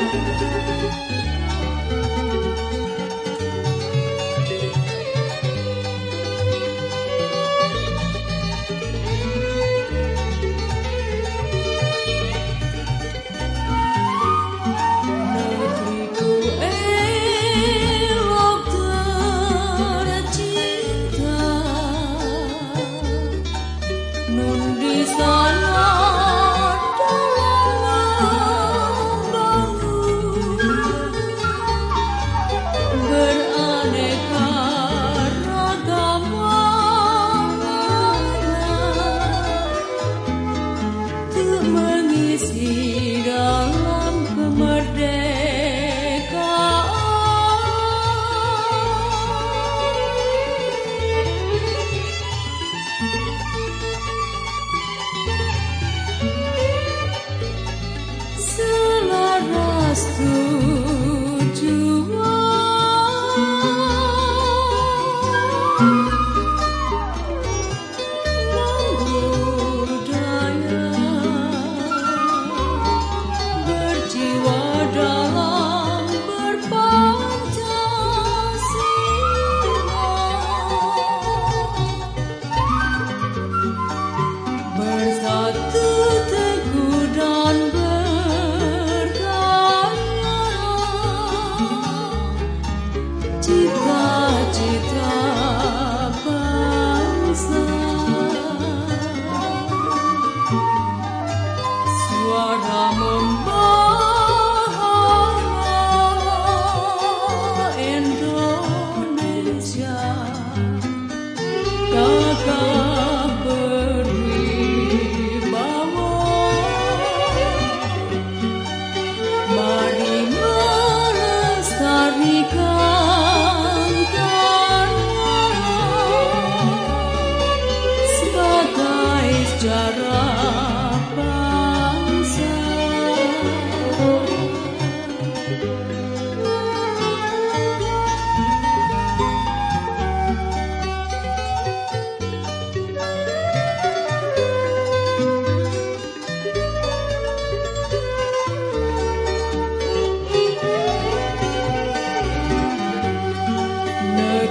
Música estás tú.